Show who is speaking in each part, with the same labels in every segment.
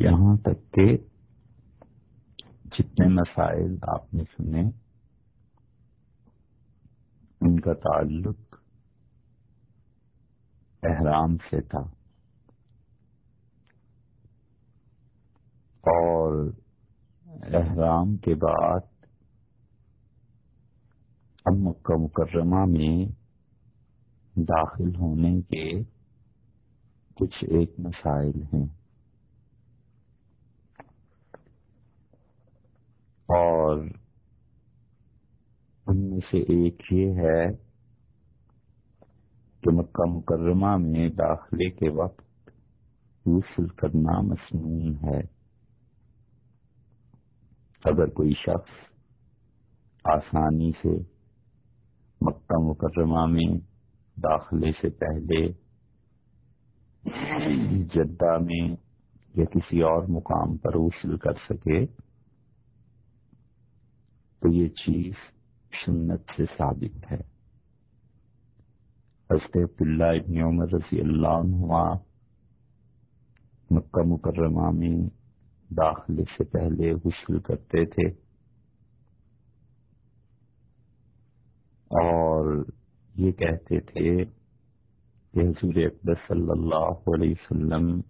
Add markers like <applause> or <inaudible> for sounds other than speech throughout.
Speaker 1: یہاں تک کہ جتنے مسائل آپ نے سنے، ان کا تعلق احرام سے تھا۔ اور احرام کے بعد اب مکہ مکرمہ میں داخل ہونے کے کچھ ایک مسائل ہیں۔ اور ان میں سے ایک یہ ہے کہ مکہ مکرمہ میں داخلے کے وقت غسل کرنا مصنون ہے۔ اگر کوئی شخص آسانی سے مکہ مکرمہ میں داخلے سے پہلے جدہ میں یا کسی اور مقام پر غسل کر سکے تو یہ چیز سنت سے ثابت ہے۔ حضرت عبداللہ ابن عمر رضی اللہ عنہ مکہ مکرمہ میں داخلے سے پہلے غسل کرتے تھے۔ اور یہ کہتے تھے کہ حضور اکبر صلی اللہ علیہ وسلم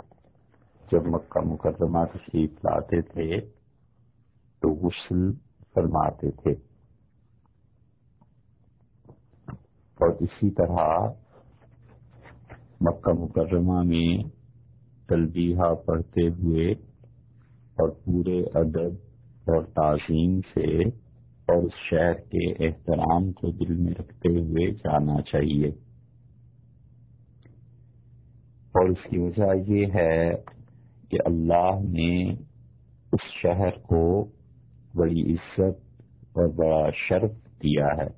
Speaker 1: جب مکہ مکرمہ تشریف لاتے تھے تو غسل فرماتے تھے۔ اور اسی طرح مکہ مکرمہ میں تلبیہ پڑھتے ہوئے اور پورے ادب اور تعظیم سے اور اس شہر کے احترام کو دل میں رکھتے ہوئے جانا چاہیے۔ اور اس کی وجہ یہ ہے کہ اللہ نے اس شہر کو بڑی عزت اور بڑا شرف دیا ہے۔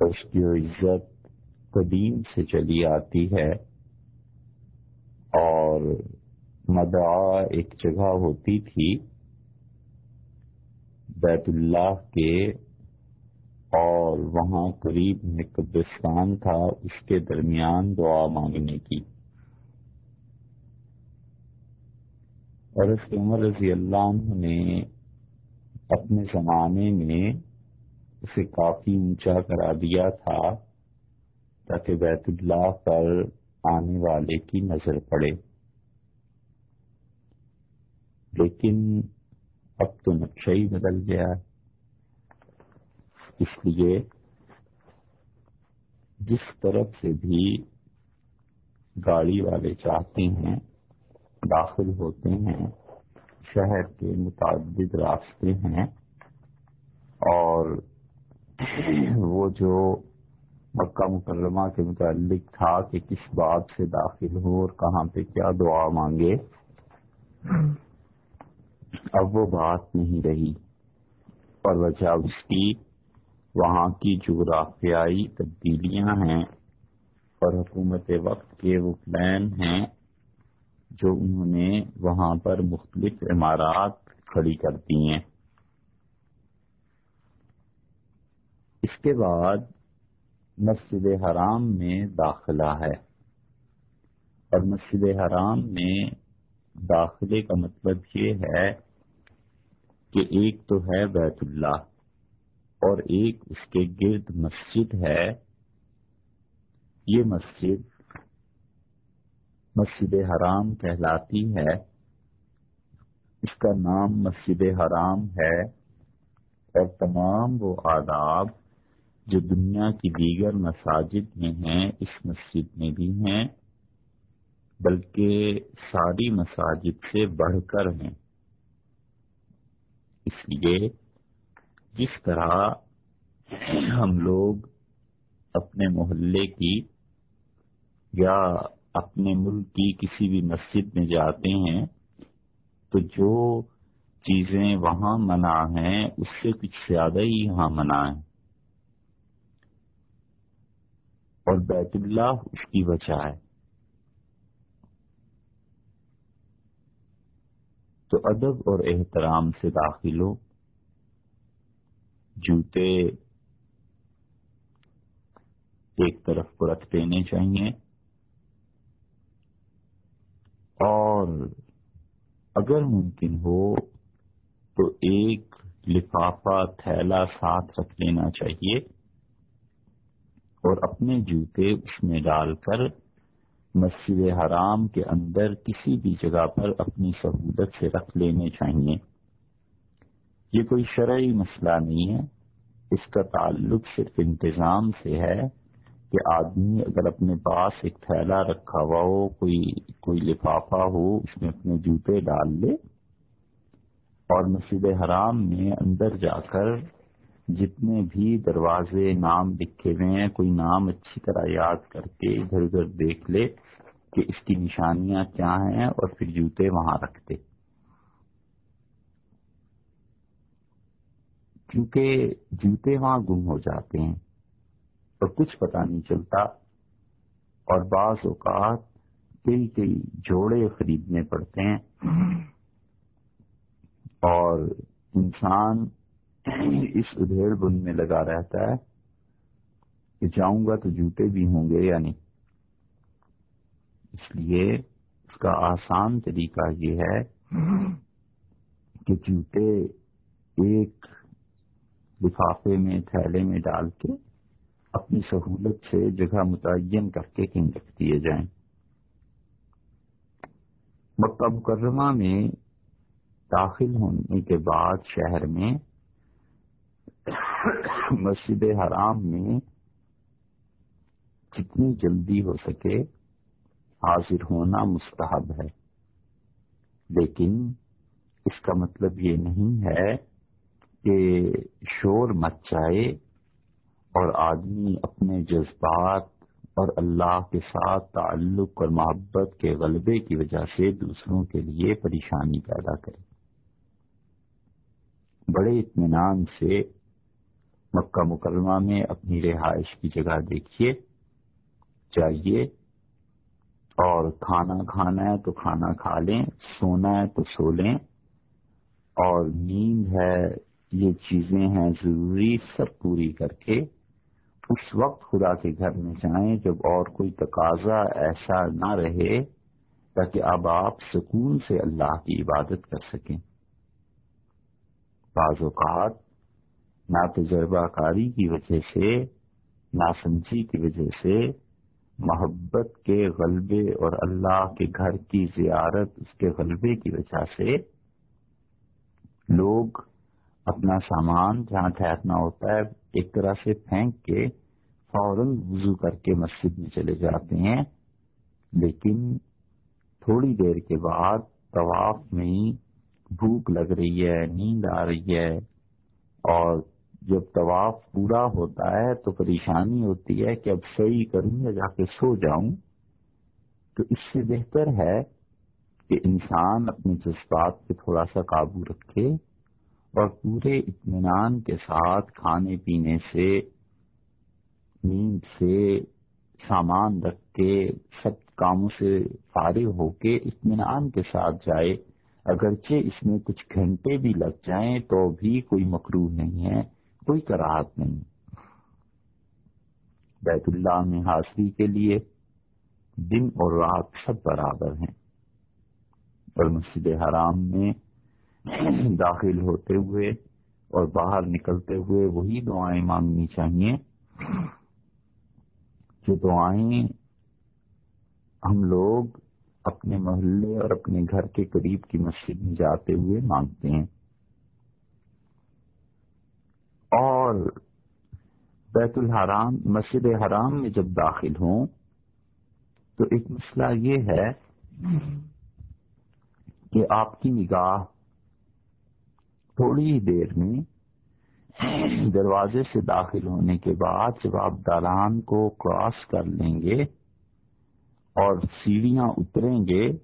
Speaker 1: اس کی عزت قدیم سے چلی آتی ہے اور مدعا ایک جگہ ہوتی تھی، بیت اللہ کے، اور وہاں قریب میں قبرستان تھا، اس کے درمیان دعا مانگنے کی۔ اور اس عمر رضی اللہ عنہ نے اپنے زمانے میں اسے کافی اونچا کرا دیا تھا تاکہ بیت اللہ پر آنے والے کی نظر پڑے۔ لیکن اب تو نقشہ ہی بدل گیا۔ اس لیے جس طرف سے بھی گاڑی والے چاہتے ہیں داخل ہوتے ہیں، شہر کے متعدد راستے ہیں اور وہ جو مکہ مکرمہ کے متعلق تھا کہ کس بات سے داخل ہو اور کہاں پہ کیا دعا مانگے، اب وہ بات نہیں رہی۔ اور وجہ اس کی، وہاں کی جغرافیائی تبدیلیاں ہیں اور حکومت وقت کے وہ پلان ہیں۔ جو انہوں نے وہاں پر مختلف عمارات کھڑی کر دی ہیں۔ اس کے بعد مسجد حرام میں داخلہ ہے۔ اور مسجد حرام میں داخلے کا مطلب یہ ہے کہ ایک تو ہے بیت اللہ اور ایک اس کے گرد مسجد ہے۔ یہ مسجد مسجد حرام کہلاتی ہے۔ اس کا نام مسجد حرام ہے اور تمام وہ آداب جو دنیا کی دیگر مساجد میں ہیں، اس مسجد میں بھی ہیں، بلکہ ساری مساجد سے بڑھ کر ہیں۔ اس لیے جس طرح ہم لوگ اپنے محلے کی یا اپنے ملک کی کسی بھی مسجد میں جاتے ہیں، تو جو چیزیں وہاں منع ہیں، اس سے کچھ زیادہ ہی یہاں منع ہے اور بیت اللہ اس کی وجہ ہے۔ تو ادب اور احترام سے داخل ہو۔ جوتے ایک طرف کو رکھ دینے چاہیے۔ اور اگر ممکن ہو تو ایک لفافہ تھیلا ساتھ رکھ لینا چاہیے اور اپنے جوتے اس میں ڈال کر مسجد حرام کے اندر کسی بھی جگہ پر اپنی سہولت سے رکھ لینے چاہیے۔ یہ کوئی شرعی مسئلہ نہیں ہے، اس کا تعلق صرف انتظام سے ہے۔ کہ آدمی اگر اپنے پاس ایک تھیلا رکھا ہوا ہو، کوئی کوئی لفافہ ہو، اس میں اپنے جوتے ڈال لے اور مسجد حرام میں اندر جا کر جتنے بھی دروازے، نام لکھے ہوئے ہیں، کوئی نام اچھی طرح یاد کر کے ادھر ادھر دیکھ لے کہ اس کی نشانیاں کیا ہیں اور پھر جوتے وہاں رکھ دے۔ کیونکہ جوتے وہاں گم ہو جاتے ہیں۔ اور کچھ پتا نہیں چلتا۔ اور بعض اوقات کئی کئی جوڑے خریدنے پڑتے ہیں۔ اور انسان اس ادھیڑ بن میں لگا رہتا ہے کہ جاؤں گا تو جوتے بھی ہوں گے یا نہیں۔ اس لیے اس کا آسان طریقہ یہ ہے کہ جوتے ایک لفافے میں، تھیلے میں ڈال کے اپنی سہولت سے جگہ متعین کر کے کہیں رکھ دیے جائیں۔ مکہ مکرمہ میں داخل ہونے کے بعد شہر میں مسجد حرام میں جتنی جلدی ہو سکے حاضر ہونا مستحب ہے۔ لیکن اس کا مطلب یہ نہیں ہے کہ شور مچ جائے اور آدمی اپنے جذبات اور اللہ کے ساتھ تعلق اور محبت کے غلبے کی وجہ سے دوسروں کے لیے پریشانی پیدا کرے۔ بڑے اطمینان سے مکہ مکرمہ میں اپنی رہائش کی جگہ دیکھیے چاہیے اور کھانا کھانا ہے تو کھانا کھا لیں، سونا ہے تو سو لیں۔ اور نیند ہے، یہ چیزیں ہیں ضروری، سب پوری کر کے اس وقت خدا کے گھر میں جائیں جب اور کوئی تقاضا ایسا نہ رہے تاکہ اب آپ سکون سے اللہ کی عبادت کر سکیں۔ بعض اوقات نہ تجربہ کاری کی وجہ سے ناسمجھی کی وجہ سے محبت کے غلبے اور اللہ کے گھر کی زیارت اس کے غلبے کی وجہ سے لوگ اپنا سامان جہاں ٹھہرنا ہوتا ہے، ایک طرح سے پھینک کے فوراً وضو کر کے مسجد میں چلے جاتے ہیں۔ لیکن تھوڑی دیر کے بعد طواف میں بھوک لگ رہی ہے، نیند آ رہی ہے۔ اور جب طواف پورا ہوتا ہے تو پریشانی ہوتی ہے کہ اب صحیح کروں یا جا کے سو جاؤں۔ تو اس سے بہتر ہے کہ انسان اپنے جذبات پہ تھوڑا سا قابو رکھے۔ اور پورے اطمینان کے ساتھ کھانے پینے سے، نیند سے سامان رکھ کے سب کاموں سے فارغ ہو کے اطمینان کے ساتھ جائے۔ اگرچہ اس میں کچھ گھنٹے بھی لگ جائیں تو بھی کوئی مکرو نہیں ہے، کوئی کراہت نہیں۔ بیت اللہ میں حاضری کے لیے دن اور رات سب برابر ہیں۔ اور مسجد حرام میں <coughs> داخل ہوتے ہوئے اور باہر نکلتے ہوئے وہی دعائیں مانگنی چاہیے جو دعائیں ہم لوگ اپنے محلے اور اپنے گھر کے قریب کی مسجد میں جاتے ہوئے مانگتے ہیں۔ اور بیت الحرام، مسجد حرام میں جب داخل ہوں تو ایک مسئلہ یہ ہے کہ آپ کی نگاہ تھوڑی ہی دیر میں دروازے سے داخل ہونے کے بعد جب آپ دالان کو کراس کر لیں گے اور سیڑھیاں اتریں گے،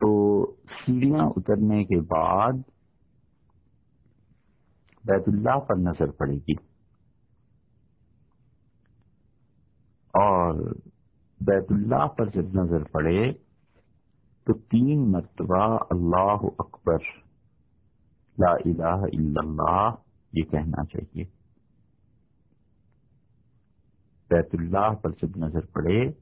Speaker 1: تو سیڑھیاں اترنے کے بعد بیت اللہ پر نظر پڑے گی۔ اور بیت اللہ پر جب نظر پڑے، تو تین مرتبہ اللہ اکبر لا الہ الا اللہ، یہ کہنا چاہیے۔ بیت اللہ پر جب نظر پڑے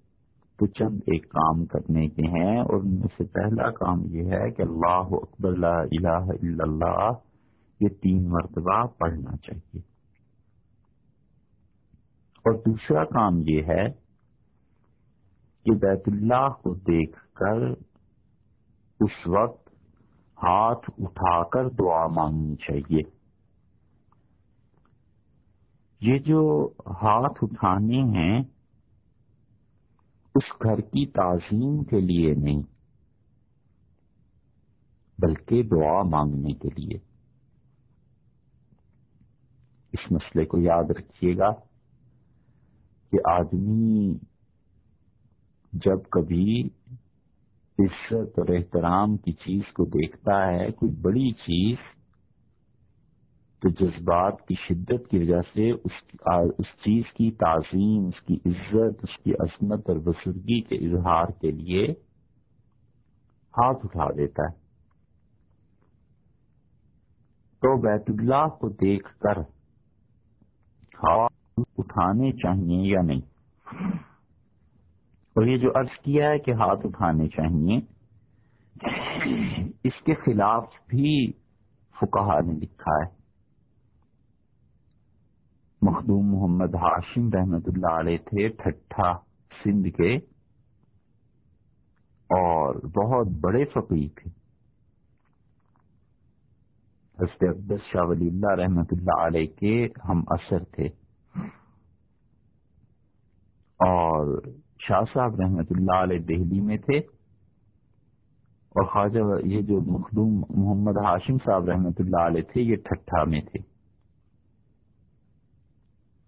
Speaker 1: تو چند ایک کام کرنے کے ہیں، اور ان میں سے پہلا کام یہ ہے کہ اللہ اکبر، لا الہ الا اللہ، یہ تین مرتبہ پڑھنا چاہیے۔ اور دوسرا کام یہ ہے کہ بیت اللہ کو دیکھ کر اس وقت ہاتھ اٹھا کر دعا مانگنی چاہیے۔ یہ جو ہاتھ اٹھانے ہیں، اس گھر کی تعظیم کے لیے نہیں، بلکہ دعا مانگنے کے لیے۔ اس مسئلے کو یاد رکھیے گا کہ آدمی جب کبھی عزت اور احترام کی چیز کو دیکھتا ہے، کوئی بڑی چیز تو جذبات کی شدت کی وجہ سے اس اس چیز کی تعظیم، اس کی عزت، اس کی عظمت اور بزرگی کے اظہار کے لیے ہاتھ اٹھا دیتا ہے۔ تو بیت اللہ کو دیکھ کر ہاتھ اٹھانے چاہیے یا نہیں؟ اور یہ جو عرض کیا ہے کہ ہاتھ اٹھانے چاہیے، اس کے خلاف بھی فکہ نے لکھا ہے۔ مخدوم محمد ہاشم رحمت اللہ علیہ تھے ٹھٹھا سندھ کے اور بہت بڑے فقیر تھے۔ حضرت عبدس شاہ ولی اللہ رحمت اللہ علیہ کے ہم اثر تھے۔ اور شاہ صاحب رحمت اللہ علیہ دہلی میں تھے اور خواجہ یہ جو مخدوم محمد ہاشم صاحب رحمت اللہ علیہ تھے، یہ ٹھٹھا میں تھے۔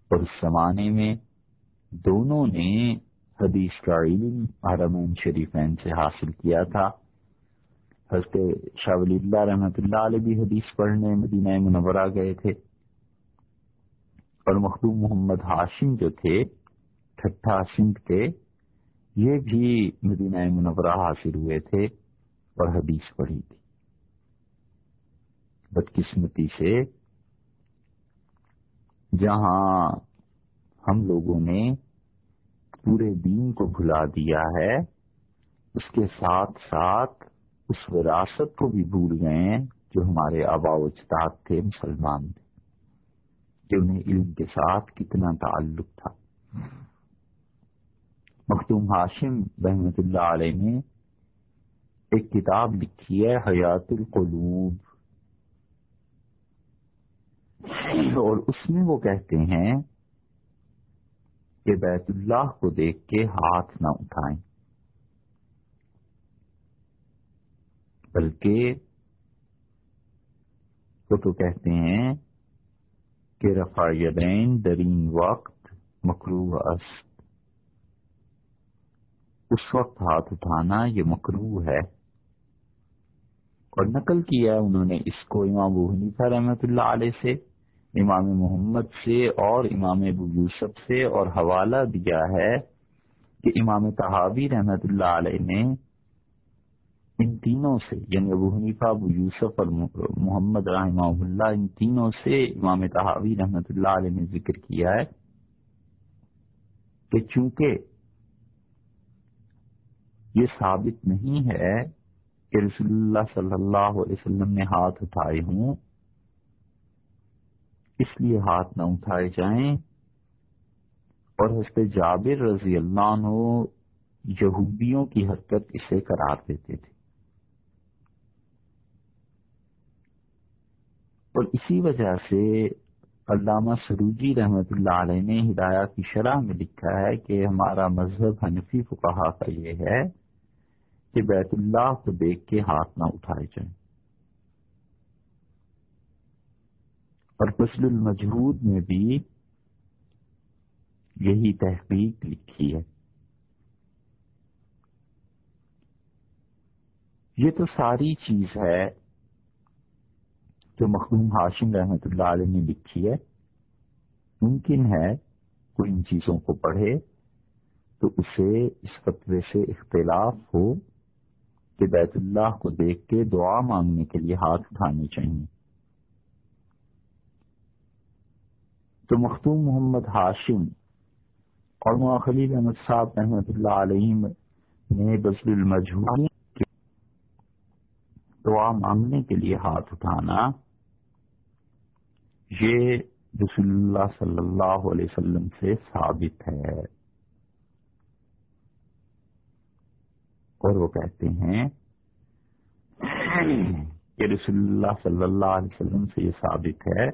Speaker 1: اور اس زمانے میں دونوں نے حدیث کا علم حرمین شریفین سے حاصل کیا تھا۔ حضرت شاہ ولی اللہ رحمت اللہ علیہ بھی حدیث پڑھنے مدینہ منورہ گئے تھے۔ اور مخدوم محمد ہاشم جو تھے، ٹھٹھا سندھ کے یہ بھی مدینہ منورہ حاصل ہوئے تھے اور حدیث پڑھی تھی۔ بدقسمتی سے جہاں ہم لوگوں نے پورے دین کو بھلا دیا ہے، اس کے ساتھ ساتھ اس وراثت کو بھی بھول گئے ہیں جو ہمارے آبا و اجداد تھے، مسلمان تھے کہ انہیں علم کے ساتھ کتنا تعلق تھا۔ مختوم ہاشم رحمت اللہ علیہ نے ایک کتاب لکھی ہے، حیات القلوب۔ اور اس میں وہ کہتے ہیں کہ بیت اللہ کو دیکھ کے ہاتھ نہ اٹھائیں، بلکہ وہ تو کہتے ہیں کہ رفا یدین درین وقت مکرو است اس وقت ہاتھ اٹھانا یہ مکرو ہے۔ اور نقل کیا ہے انہوں نے اس کو امام ابو حنیفہ رحمۃ اللہ علیہ سے، امام محمد سے اور امام ابو یوسف سے، اور حوالہ دیا ہے کہ امام تحابی رحمت اللہ علیہ نے ان تینوں سے یعنی ابو حنیفہ، ابو یوسف اور محمد رحمہ اللہ، ان تینوں سے امام تحابی رحمت اللہ علیہ نے ذکر کیا ہے کہ چونکہ یہ ثابت نہیں ہے کہ رسول اللہ صلی اللہ علیہ وسلم نے ہاتھ اٹھائے ہوں۔ اس لیے ہاتھ نہ اٹھائے جائیں۔ اور حضرت جابر رضی اللہ عنہ یہودیوں کی حرکت اسے قرار دیتے تھے۔ اور اسی وجہ سے علامہ سروجی رحمت اللہ علیہ نے ہدایہ کی شرح میں لکھا ہے کہ ہمارا مذہب حنفی کو کہا کا یہ ہے کہ بیت اللہ کو دیکھ کے ہاتھ نہ اٹھائے جائیں۔ اور فصل المجہود میں بھی یہی تحقیق لکھی ہے۔ یہ تو ساری چیز ہے جو مخدوم ہاشم رحمت اللہ علیہ نے لکھی ہے۔ ممکن ہے کوئی ان چیزوں کو پڑھے تو اسے اس فتوے سے اختلاف ہو۔ کہ بیت اللہ کو دیکھ کے دعا مانگنے کے لیے ہاتھ اٹھانے چاہیے۔ تو مختوم محمد ہاشم اور خلیل احمد صاحب رحمۃ اللہ علیہ نے بزل المجھول دعا مانگنے کے لیے ہاتھ اٹھانا۔ یہ رسول اللہ صلی اللہ علیہ وسلم سے ثابت ہے۔ اور وہ کہتے ہیں کہ رسول اللہ صلی اللہ علیہ وسلم سے یہ ثابت ہے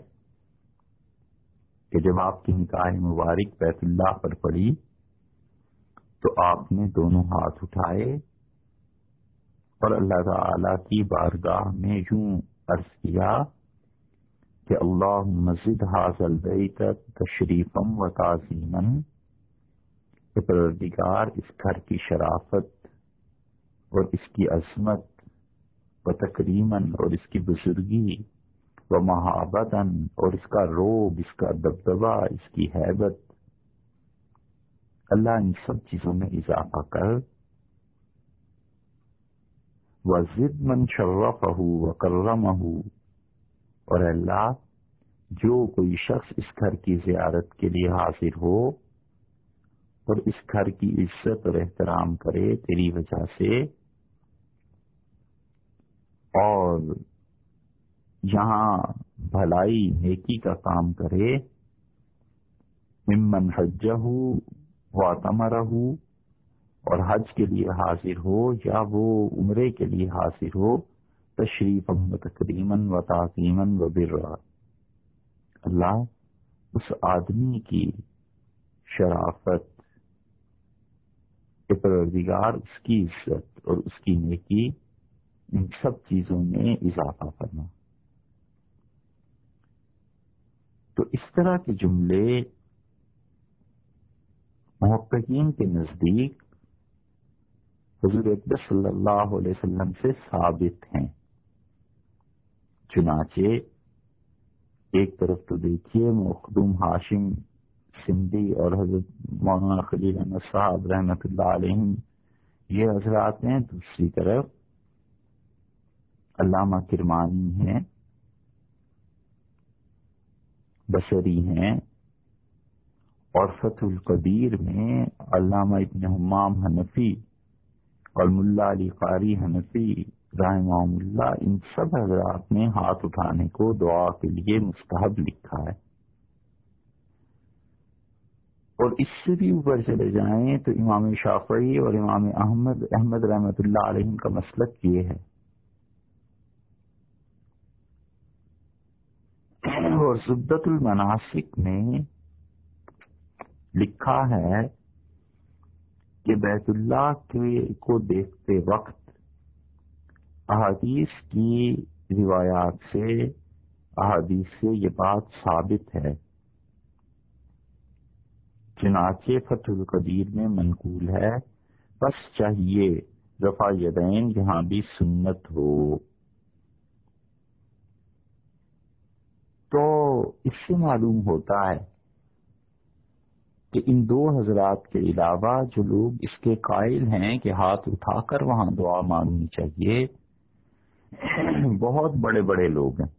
Speaker 1: کہ جب آپ کی نکاح مبارک بیت اللہ پر پڑی تو آپ نے دونوں ہاتھ اٹھائے اور اللہ تعالی کی بارگاہ میں یوں عرض کیا کہ اللہ مسجد حاصل بیت تشریفم و تعظیمن پروردگار اس گھر کی شرافت اور اس کی عظمت و تقریمن اور اس کی بزرگی و محابتن اور اس کا روب، اس کا دبدبا اس کی حیبت، اللہ ان سب چیزوں میں اضافہ کر۔ و ضد من شرف ہو و کرم اور اللہ، جو کوئی شخص اس گھر کی زیارت کے لیے حاضر ہو اور اس گھر کی عزت اور احترام کرے، تیری وجہ سے اور یہاں بھلائی نیکی کا کام کرے۔ ممن حج ہو اور حج کے لیے حاضر ہو یا وہ عمرے کے لیے حاضر ہو تشریف و تقریمن و تعظیمن و بر اللہ اس آدمی کی شرافت پروردگار اس کی عزت اور اس کی نیکی ان سب چیزوں میں اضافہ کرنا تو اس طرح کے جملے محققین کے نزدیک حضور اکبر صلی اللہ علیہ وسلم سے ثابت ہیں۔ چنانچہ ایک طرف تو دیکھیے مخدوم ہاشم سندھی اور حضرت مولانا خلیل احمد صاحب رحمۃ اللہ علیہ یہ حضرات ہیں، دوسری طرف علامہ کرمانی ہیں، بصری ہیں اور فتح القدیر میں علامہ ابن حمام حنفی اور ملا علی قاری حنفی رحمہ اللہ، ان سب حضرات نے ہاتھ اٹھانے کو دعا کے لیے مستحب لکھا ہے۔ اور اس سے بھی اوپر چلے جائیں تو امام شافعی اور امام احمد احمد رحمت اللہ علیہ کا مسلک یہ ہے۔ اور زبدت المناسک میں لکھا ہے کہ بیت اللہ کے کو دیکھتے وقت احادیث کی روایات سے احادیث سے یہ بات ثابت ہے۔ چنانچہ فتح القدیر میں منقول ہے، بس چاہیے رفا یدین جہاں بھی سنت ہو۔ تو اس سے معلوم ہوتا ہے کہ ان دو حضرات کے علاوہ جو لوگ اس کے قائل ہیں کہ ہاتھ اٹھا کر وہاں دعا مانگنی چاہیے، بہت بڑے بڑے لوگ ہیں۔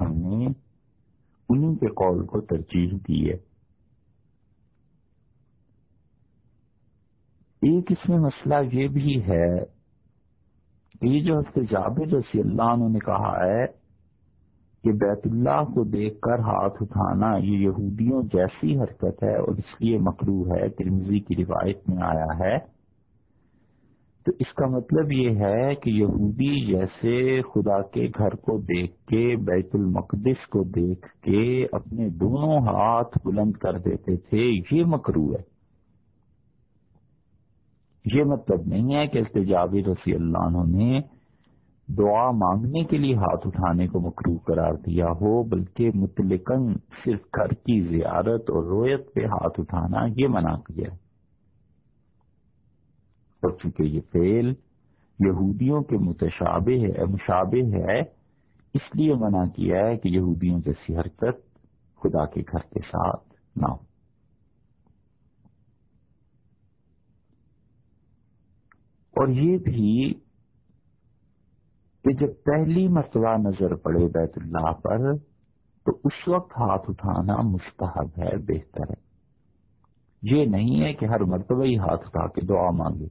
Speaker 1: ہم نے انہیں کے قول کو ترجیح دی ہے۔ ایک اس میں مسئلہ یہ بھی ہے یہ جو حضرت جابر رضی اللہ عنہ نے کہا ہے کہ بیت اللہ کو دیکھ کر ہاتھ اٹھانا یہ یہودیوں جیسی حرکت ہے اور اس لیے مکرو ہے ترمزی کی روایت میں آیا ہے۔ تو اس کا مطلب یہ ہے کہ یہودی جیسے خدا کے گھر کو دیکھ کے، بیت المقدس کو دیکھ کے اپنے دونوں ہاتھ بلند کر دیتے تھے، یہ مکرو ہے۔ یہ مطلب نہیں ہے کہ استجاب رسی اللہ عنہ نے دعا مانگنے کے لیے ہاتھ اٹھانے کو مکرو قرار دیا ہو، بلکہ متلقن صرف گھر کی زیارت اور رویت پہ ہاتھ اٹھانا یہ منع کیا۔ ہے اور چونکہ یہ فعل یہودیوں کے متشابہ ہے، مشابہ ہے، اس لیے منع کیا ہے کہ یہودیوں جیسی حرکت خدا کے گھر کے ساتھ نہ ہو۔ اور یہ بھی کہ جب پہلی مرتبہ نظر پڑے بیت اللہ پر، تو اس وقت ہاتھ اٹھانا مستحب ہے، بہتر ہے۔ یہ نہیں ہے کہ ہر مرتبہ ہی ہاتھ اٹھا کے دعا مانگے۔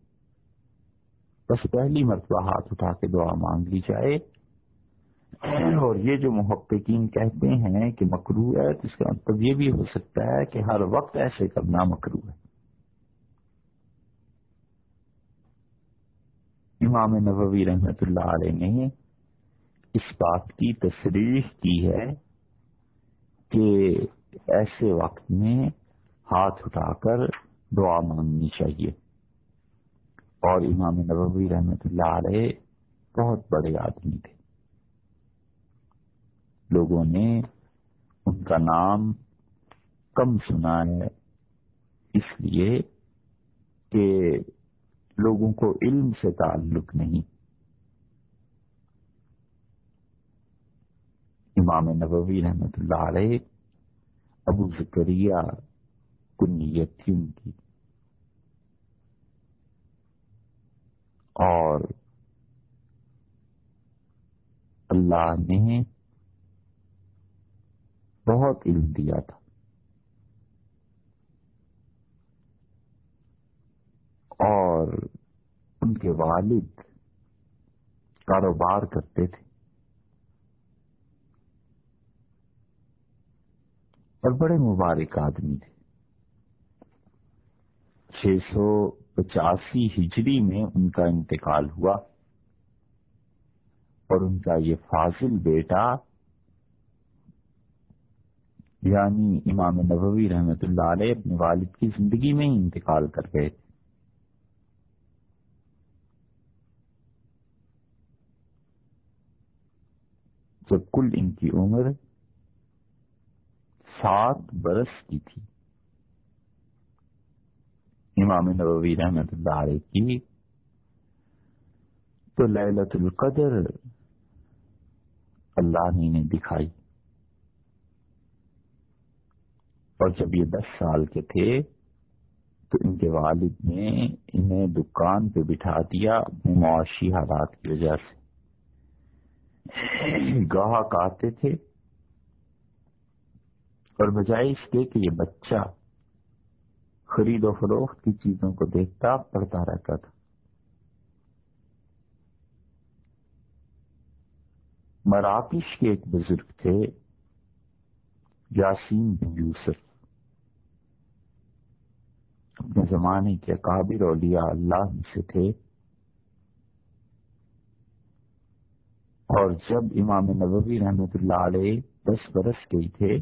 Speaker 1: بس پہلی مرتبہ ہاتھ اٹھا کے دعا مانگ لی جائے۔ اور یہ جو محققین کہتے ہیں کہ مکرو ہے، تو اس کا مطلب یہ بھی ہو سکتا ہے کہ ہر وقت ایسے کرنا مکرو ہے۔ امام نبوی رحمت اللہ علیہ نے اس بات کی تصریح کی ہے کہ ایسے وقت میں ہاتھ اٹھا کر دعا مانگنی چاہیے۔ اور امام نبوی رحمت اللہ علیہ بہت بڑے آدمی تھے۔ لوگوں نے ان کا نام کم سنا ہے، اس لیے کہ لوگوں کو علم سے تعلق نہیں۔ امام نبوی رحمت اللہ علیہ، ابو ذکریہ کنیت تھی ان کی۔ اور اللہ نے بہت علم دیا تھا۔ اور ان کے والد کاروبار کرتے تھے۔ اور بڑے مبارک آدمی تھے۔ چھ سو پچاسی ہجری میں ان کا انتقال ہوا اور ان کا یہ فاضل بیٹا یعنی امام نبوی رحمت اللہ علیہ، اپنے والد کی زندگی میں ہی انتقال کر گئے تھے۔ جب کل ان کی عمر سات برس کی تھی۔ امام نبوی رحمت اللہ علیہ کی تو للت القدر اللہ نے انہیں دکھائی۔ اور جب یہ دس سال کے تھے تو ان کے والد نے انہیں دکان پہ بٹھا دیا اپنے معاشی حالات کی وجہ سے۔ گاہک آتے تھے اور بجائے اس کے کہ یہ بچہ خرید و فروخت کی چیزوں کو دیکھتا پڑھتا رہتا تھا۔ مراکش کے ایک بزرگ تھے، یاسین بن یوسف۔ اپنے زمانے کے قابر اولیاء اللہ سے تھے۔ اور جب امام نبوی رحمت اللہ علیہ دس برس کے تھے،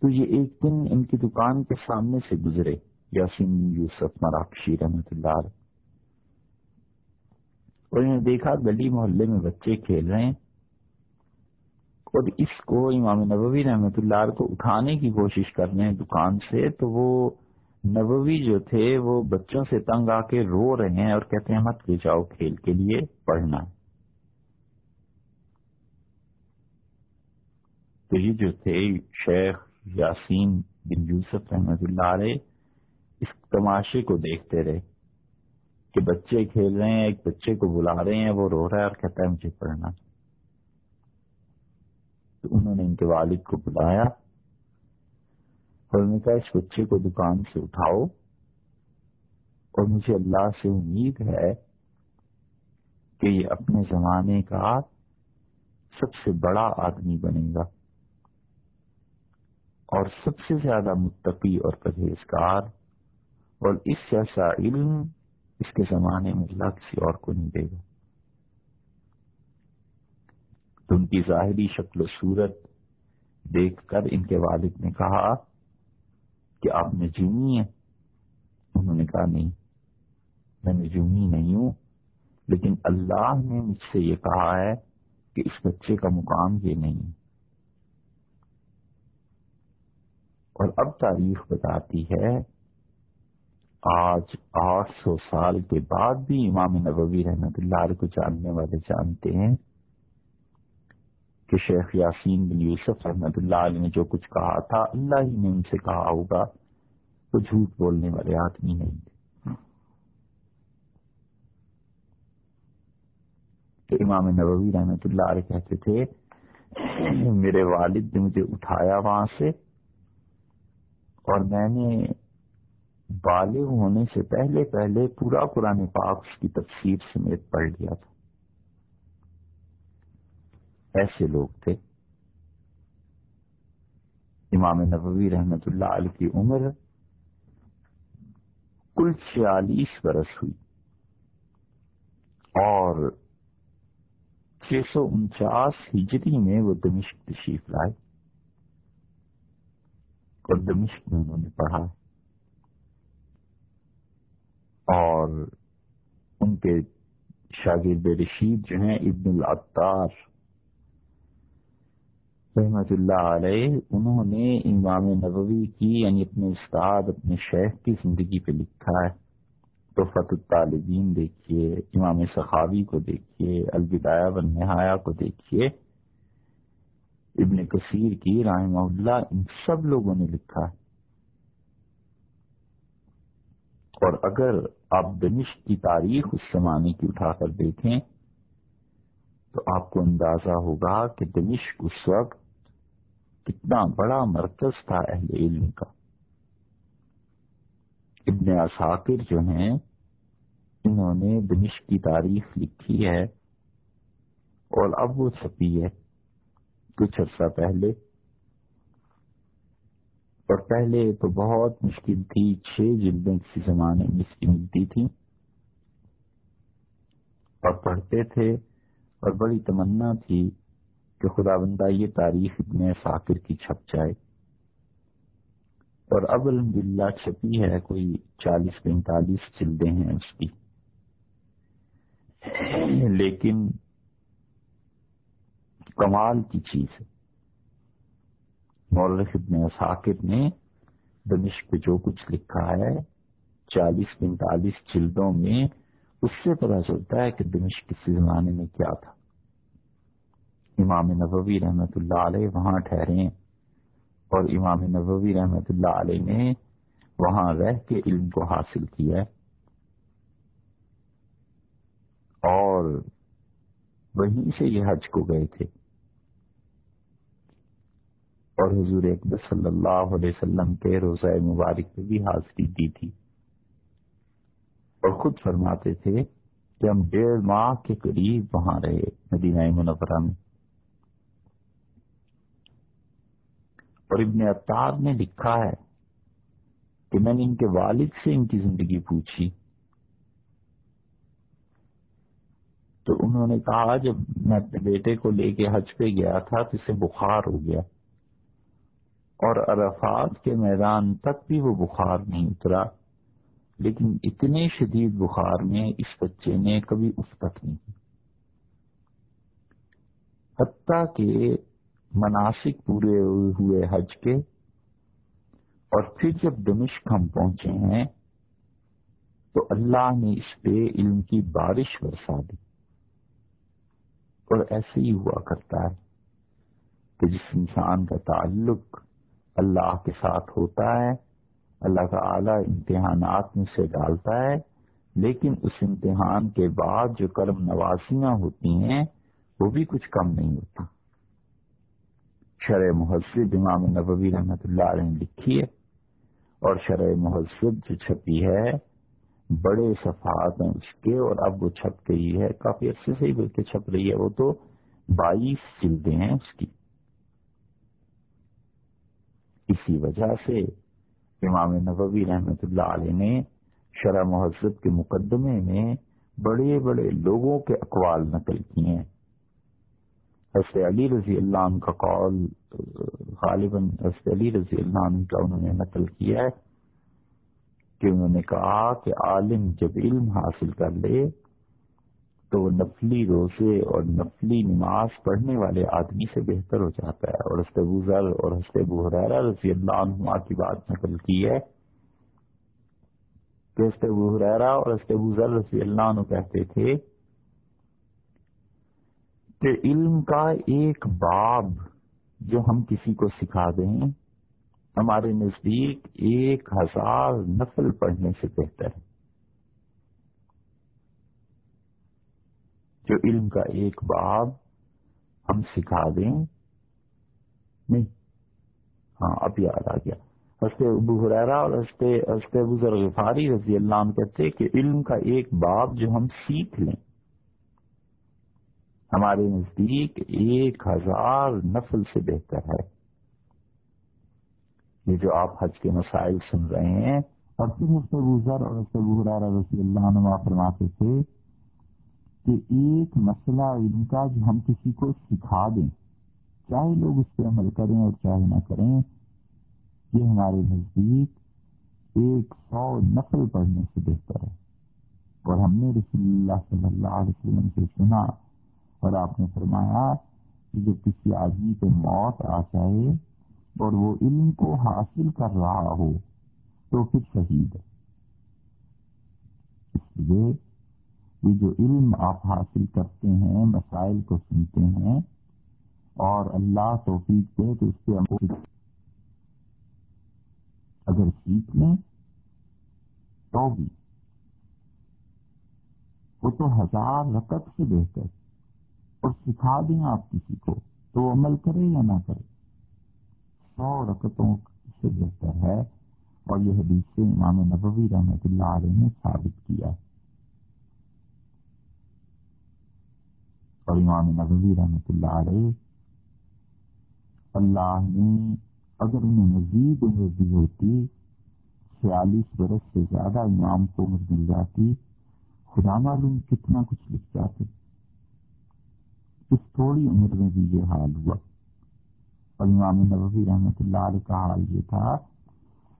Speaker 1: تو یہ ایک دن ان کی دکان کے سامنے سے گزرے، یاسین یوسف مراکشی رحمت اللہ علیہ۔ اور انہیں دیکھا گلی محلے میں بچے کھیل رہے ہیں۔ اور اس کو امام نبوی رحمت اللہ علیہ کو اٹھانے کی کوشش کر رہے ہیں دکان سے، تو وہ نبوی جو تھے، وہ بچوں سے تنگ آ کے رو رہے ہیں اور کہتے ہیں، مت لے جاؤ کھیل کے لیے، پڑھنا۔ تو یہ جو تھے شیخ یاسین بن یوسف رحمت اللہ علیہ، اس تماشے کو دیکھتے رہے کہ بچے کھیل رہے ہیں، ایک بچے کو بلا رہے ہیں، وہ رو رہا ہے اور کہتا ہے، مجھے پڑھنا۔ تو انہوں نے ان کے والد کو بلایا، اور انہوں نے کہا، اس بچے کو دکان سے اٹھاؤ، اور مجھے اللہ سے امید ہے کہ یہ اپنے زمانے کا سب سے بڑا آدمی بنے گا۔ اور سب سے زیادہ متقی اور پرہیزگار، اور اس جیسا علم اس کے زمانے میں اللہ کسی اور کو نہیں دے گا۔ تو ان کی ظاہری شکل و صورت دیکھ کر ان کے والد نے کہا کہ آپ نجومی ہیں۔ انہوں نے کہا، نہیں، میں نجومی نہیں ہوں، لیکن اللہ نے مجھ سے یہ کہا ہے کہ اس بچے کا مقام یہ نہیں ہے۔ اور اب تاریخ بتاتی ہے، آج آٹھ سو سال کے بعد بھی امام نبوی رحمت اللہ علیہ کو جاننے والے جانتے ہیں کہ شیخ یاسین بن یوسف رحمت اللہ علیہ نے جو کچھ کہا تھا، اللہ ہی نے ان سے کہا ہوگا تو جھوٹ بولنے والے آدمی نہیں تھے۔ کہ امام نبوی رحمت اللہ علیہ کہتے تھے، میرے والد نے مجھے اٹھایا وہاں سے اور میں نے بالغ ہونے سے پہلے پہلے پورا قرآن پاک کی تفسیر سمیت پڑھ لیا تھا۔ ایسے لوگ تھے۔ امام نبوی رحمت اللہ علیہ کی عمر کل چھیالیس برس ہوئی۔ اور چھ سو انچاس ہجری میں وہ دمشق تشریف لائے۔ اور دمشق میں انہوں نے پڑھا اور ان کے شاگرد رشید جو ہیں، ابن العطار رحمت اللہ علیہ، انہوں نے امام نبوی کی یعنی اپنے استاد، اپنے شیخ کی زندگی پہ لکھا ہے۔ تو فت الطالبین دیکھیے، امام صحابی کو دیکھیے، الوداع و نہایا کو دیکھیے۔ ابن کثیر کی، رحمہ اللہ، ان سب لوگوں نے لکھا ہے۔ اور اگر آپ دمشق کی تاریخ اس زمانے کی اٹھا کر دیکھیں، تو آپ کو اندازہ ہوگا کہ دمشق اس وقت کتنا بڑا مرکز تھا اہل علم کا۔ ابن اساکر جو ہیں، انہوں نے دمشق کی تاریخ لکھی ہے اور اب وہ چھپی ہے۔ کچھ عرصہ پہلے۔ اور پہلے تو بہت مشکل تھی، چھ جلدیں کسی زمانے میں اس کی ملتی تھی۔ اور پڑھتے تھے، اور بڑی تمنا تھی کہ خدا بندہ یہ تاریخ اتنے فاکر کی چھپ جائے۔ اور اب الحمد چھپی ہے، کوئی چالیس پینتالیس جلدیں ہیں اس کی۔ لیکن کمال کی چیز ہے۔ مورخ ابن اساکر نے دمشق پہ جو کچھ لکھا ہے، چالیس پینتالیس جلدوں میں اس سے پتا چلتا ہے کہ دمشق کسی زمانے میں کیا تھا۔ امام نبوی رحمت اللہ علیہ وہاں ٹھہرے اور امام نبوی رحمت اللہ علیہ نے وہاں رہ کے علم کو حاصل کیا۔ اور وہیں سے یہ حج کو گئے تھے۔ اور حضور اکبر صلی اللہ علیہ وسلم کے روزہ مبارک پہ بھی حاضری دی تھی۔ اور خود فرماتے تھے کہ ہم ڈیڑھ ماہ کے قریب وہاں رہے مدینہ منورہ میں۔ اور ابن اطار نے لکھا ہے کہ میں نے ان کے والد سے ان کی زندگی پوچھی۔ تو انہوں نے کہا جب میں اپنے بیٹے کو لے کے حج پہ گیا تھا تو اسے بخار ہو گیا۔ اور عرفات کے میدان تک بھی وہ بخار نہیں اترا، لیکن اتنے شدید بخار میں اس بچے نے کبھی اف تک نہیں کی۔ حتیٰ کہ مناسک پورے ہوئے حج کے اور پھر جب دمشق ہم پہنچے ہیں، تو اللہ نے اس پہ علم کی بارش برسا دی۔ اور ایسے ہی ہوا کرتا ہے کہ جس انسان کا تعلق اللہ کے ساتھ ہوتا ہے، اللہ تعالی امتحانات میں سے ڈالتا ہے، لیکن اس امتحان کے بعد جو کرم نوازیاں ہوتی ہیں، وہ بھی کچھ کم نہیں ہوتی شرح مہذب امام نبوی رحمت اللہ علیہ نے لکھی ہے، اور شرح مہذب جو چھپی ہے، بڑے صفحات ہیں اس کے، اور اب وہ چھپ گئی ہے، کافی عرصے سے ہی بلکہ چھپ رہی ہے، وہ تو بائیس جلدیں ہیں اس کی۔ اسی وجہ سے امام نبوی رحمت اللہ علیہ نے شرح مہذب کے مقدمے میں بڑے بڑے لوگوں کے اقوال نقل کیے ہیں۔ حضرت علی رضی اللہ عنہ کا قول غالباً حضرت علی رضی اللہ عنہ کا انہوں نے نقل کیا ہے کہ انہوں نے کہا کہ عالم جب علم حاصل کر لے تو وہ نفلی روزے اور نفلی نماز پڑھنے والے آدمی سے بہتر ہو جاتا ہے۔ اور حسط ذر اور حسط بحرارا رضی اللہ عنہ کی بات نقل کی ہے کہ حسط بحرارا اور حسط ذر رضی اللہ عنہ کہتے تھے کہ علم کا ایک باب جو ہم کسی کو سکھا دیں، ہمارے نزدیک ایک ہزار نفل پڑھنے سے بہتر ہے۔ جو علم کا ایک باب ہم سکھا دیں۔ نہیں۔ ہاں اب یاد آ گیا۔ ہنستے ابو حرارا اور ہنستے ہنستے ابو ذر غفاری رضی اللہ عنہ کہتے کہ علم کا ایک باب جو ہم سیکھ لیں۔ ہمارے نزدیک ایک ہزار نفل سے بہتر ہے۔ یہ جو آپ حج کے مسائل سن رہے ہیں، اور پھر اس سے گزر اور اس سے گزرا رضی اللہ عنہ فرماتے تھے کہ ایک مسئلہ علم کا جو ہم کسی کو سکھا دیں، چاہے لوگ اس پہ عمل کریں اور چاہے نہ کریں، یہ ہمارے نزدیک ایک سو نفل پڑھنے سے بہتر ہے۔ اور ہم نے رسول اللہ صلی اللہ علیہ وسلم سے سنا اور آپ نے فرمایا کہ جب کسی آدمی پہ موت آ جائے اور وہ علم کو حاصل کر رہا ہو تو پھر شہید ہے۔ اس لیے یہ جو علم آپ حاصل کرتے ہیں، مسائل کو سنتے ہیں اور اللہ توفیق دے تو اس پہ اگر سیکھ لیں تو بھی۔ وہ تو ہزار رقط سے بہتر اور سکھا دیں آپ کسی کو تو وہ عمل کرے یا نہ کرے۔ سو رکتوں سے بہتر ہے۔ اور یہ حدیث سے امام نبوی رحمۃ اللہ علیہ نے ثابت کیا۔ ہے اور امام نبوی رحمۃ اللہ علیہ، اللہ نے اگر انہیں مزید عمر دی ہوتی، چھیالیس برس سے زیادہ امام کو عمر مل جاتی، خدا معلوم کتنا کچھ لکھ جاتے۔ اس تھوڑی عمر میں بھی یہ حال ہوا۔ اور امام نبوی رحمۃ اللہ علیہ کا حال یہ تھا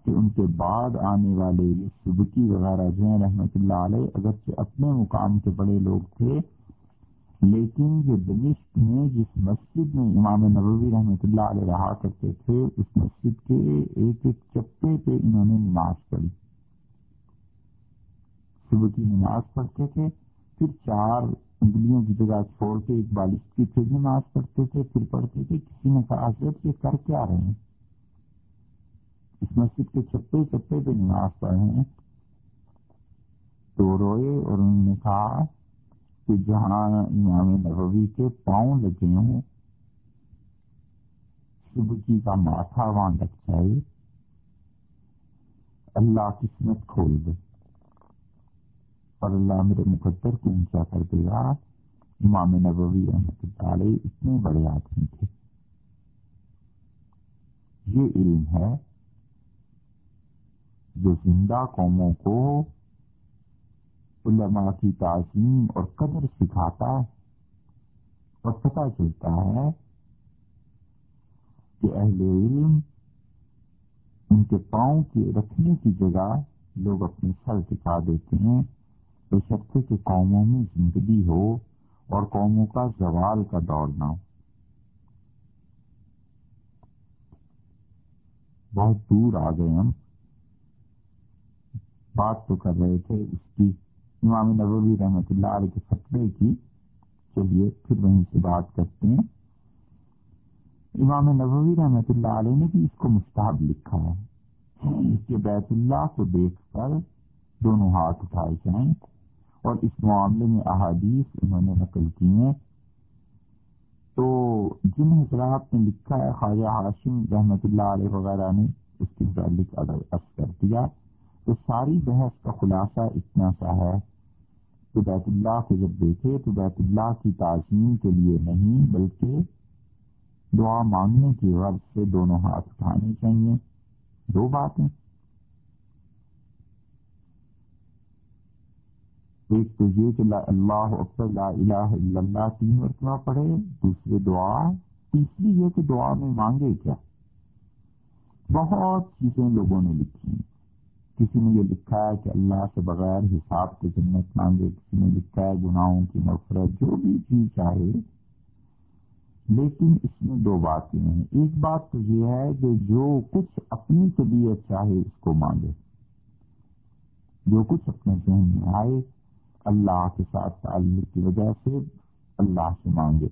Speaker 1: کہ ان کے بعد آنے والے یہ سبکی وغیرہ جو ہیں رحمۃ اللہ علیہ، اگرچہ اپنے مقام کے بڑے لوگ تھے لیکن یہ دمشق میں، جس مسجد میں امام نبوی رحمۃ اللہ علیہ رہا کرتے تھے، اس مسجد کے ایک ایک چپے پہ انہوں نے نماز پڑھی۔ صبح کی نماز پڑھتے تھے، پھر چار انگلیوں کی جگہ چھوڑ کے ایک بالش کی پھر نماز پڑھتے تھے، پھر پڑھتے تھے، کسی نے کہا، حضرت، یہ کر کے رہے ہیں؟ اس مسجد کے چپے چپے پہ نماز پڑھ رہے ہیں۔ تو روئے اور انہوں نے کہا کہ جہاں امام نبوی کے پاؤں لگے ہوں۔ شبکی کا ماتھا وہاں لگ جائے۔ اللہ قسمت کھول دے۔ اور اللہ میرے مقدر کو اونچا کر دے۔ گا امام نبوی رحمت اللہ علیہ اتنے بڑے آدمی تھے۔ یہ علم ہے جو زندہ قوموں کو علماء کی تعظیم اور قدر سکھاتا ہے اور پتہ چلتا ہے کہ اہل علم ان کے پاؤں کے رکھنے کی جگہ لوگ اپنے سر دکھا دیتے ہیں بشرطے کہ قوموں میں زندگی ہو اور قوموں کا زوال کا دور نہ ہو۔ بہت دور آ گئے ہم۔ بات تو کر رہے تھے اس کی امام نبوی رحمت اللہ علیہ کے فتوے کی چلیے، پھر وہیں سے بات کرتے ہیں۔ امام نبوی رحمت اللہ علیہ نے بھی اس کو مستحب لکھا ہے کہ بیت اللہ کو دیکھ کر دونوں ہاتھ اٹھائے جائیں اور اس معاملے میں احادیث انہوں نے نقل کی ہیں۔ تو جن حضرات نے لکھا ہے، خواجہ ہاشم رحمت اللہ علیہ وغیرہ نے اس کے متعلق کر دیا۔ تو ساری بحث کا خلاصہ اتنا سا ہے کہ بیت اللہ کو جب دیکھے تو بیت اللہ کی تعظیم کے لیے نہیں بلکہ دعا مانگنے کی غرض سے دونوں ہاتھ اٹھانے چاہیے۔ دو باتیں۔ ایک تو یہ کہ اللہ اکبر، لا الہ الا اللہ تین مرتبہ پڑھے۔ دوسری دعا۔ تیسری یہ کہ دعا میں مانگے کیا۔ بہت چیزیں لوگوں نے لکھی۔ کسی نے یہ لکھا ہے کہ اللہ سے بغیر حساب کے جنت مانگے، کسی نے لکھا ہے گناہوں کی نفرت، جو بھی چیز چاہے۔ لیکن اس میں دو باتیں ہیں۔ ایک بات تو یہ ہے کہ جو کچھ اپنی طبیعت چاہے اس کو مانگے۔ جو کچھ اپنے ذہن میں آئے اللہ کے ساتھ تعلق کی وجہ سے اللہ سے مانگے۔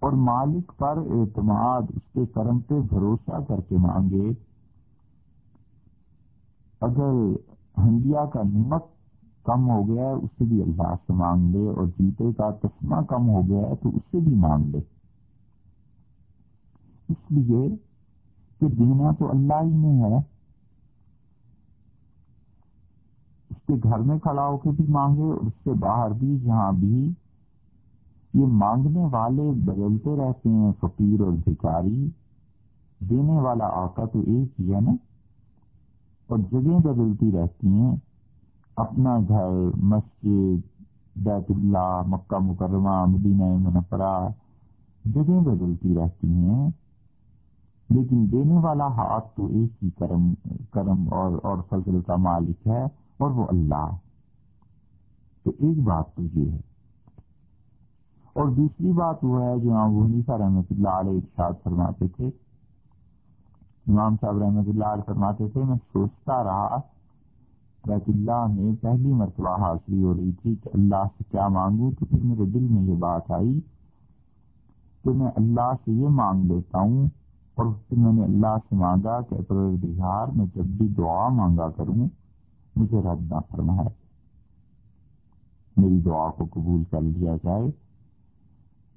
Speaker 1: اور مالک پر اعتماد اس کے کرم پہ بھروسہ کر کے مانگے۔ اگر ہنڈیا کا نمک کم ہو گیا ہے، اس سے بھی اللہ سے مانگ لے، اور جوتے کا تسمہ کم ہو گیا ہے تو اس سے بھی مانگ لے۔ اس لیے کہ دینا تو اللہ ہی میں ہے۔ اس کے گھر میں کھڑا ہو کے بھی مانگے، اور اس سے باہر بھی، جہاں بھی یہ مانگنے والے بدلتے رہتے ہیں، فقیر اور بھکاری۔ دینے والا آقا تو ایک ہی ہے نا۔ اور جگہیں بدلتی رہتی ہیں۔ اپنا گھر، مسجد، بیت اللہ، مکہ مکرمہ، مدینہ منفرا جگہیں بدلتی رہتی ہیں۔ لیکن دینے والا ہاتھ تو ایک ہی کرم کرم اور اور فضل کا مالک ہے، اور وہ اللہ۔ تو ایک بات تو یہ ہے۔ اور دوسری بات وہ ہے جو امام حنیفہ رحمۃ اللہ علیہ ارشاد فرماتے تھے امام صاحب رحمۃ اللہ علیہ فرماتے تھے، میں سوچتا رہا بیت اللہ میں پہلی مرتبہ حاضری ہو رہی تھی کہ اللہ سے کیا مانگوں؟ تو پھر میرے دل میں یہ بات آئی کہ میں اللہ سے یہ مانگ لیتا ہوں اور پھر میں نے اللہ سے مانگا کہ بہار میں جب بھی دعا مانگا کروں، مجھے رد نہ فرمائے۔ میری دعا کو قبول کر لیا جائے۔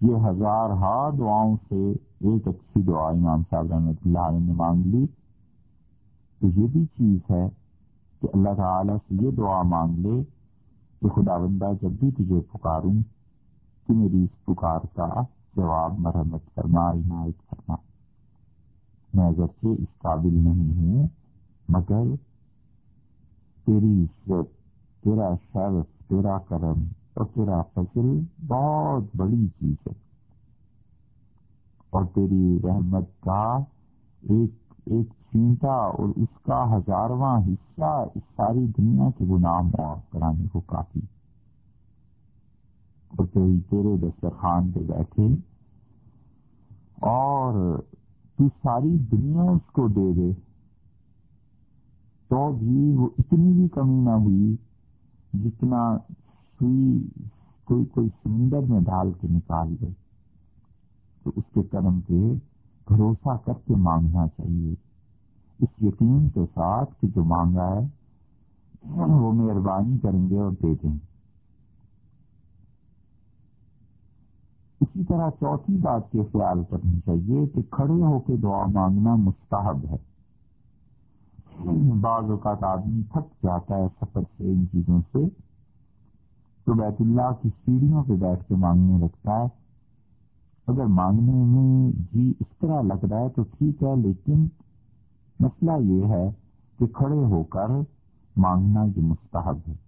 Speaker 1: یہ ہزار ہا دعاؤں سے ایک اچھی دعا امام صاحب رحمۃ اللہ علیہ نے مانگ لی۔ تو یہ بھی چیز ہے کہ اللہ تعالی سے یہ دعا مانگ لے کہ خدا بندہ جب بھی تجھے پکاروں کہ میری اس پکار کا جواب مرمت فرما، عنایت کرنا میں اگرچہ اس قابل نہیں ہوں، مگر تیری عزت، تیرا شرف، تیرا کرم اور تیرا فصل بہت بڑی چیز ہے۔ اور تیری رحمت کا ایک ایک چینٹا اور اس کا ہزارواں حصہ اس ساری دنیا کے گناہ معاف کرانے کو کافی۔ اور تیری، تیرے دسترخوان پہ بیٹھے اور تو ساری دنیا اس کو دے دے۔ تو بھی وہ اتنی بھی کمی نہ ہوئی جتنا سوئی کوئی کوئی سمندر میں ڈال کے نکال دے۔ تو اس کے کرم پہ بھروسہ کر کے مانگنا چاہیے۔ اس یقین کے ساتھ کہ جو مانگا ہے، وہ مہربانی کریں گے اور دے دیں۔ اسی طرح چوتھی بات کے خیال کرنی چاہیے کہ کھڑے ہو کے دعا مانگنا مستحب ہے۔ بعض اوقات آدمی تھک جاتا ہے سفر سے ان چیزوں سے۔ تو بیت اللہ کی سیڑھیوں پہ بیٹھ کے مانگنے لگتا ہے۔ اگر مانگنے میں جی اس طرح لگ رہا ہے تو ٹھیک ہے، لیکن مسئلہ یہ ہے کہ کھڑے ہو کر مانگنا یہ مستحب ہے۔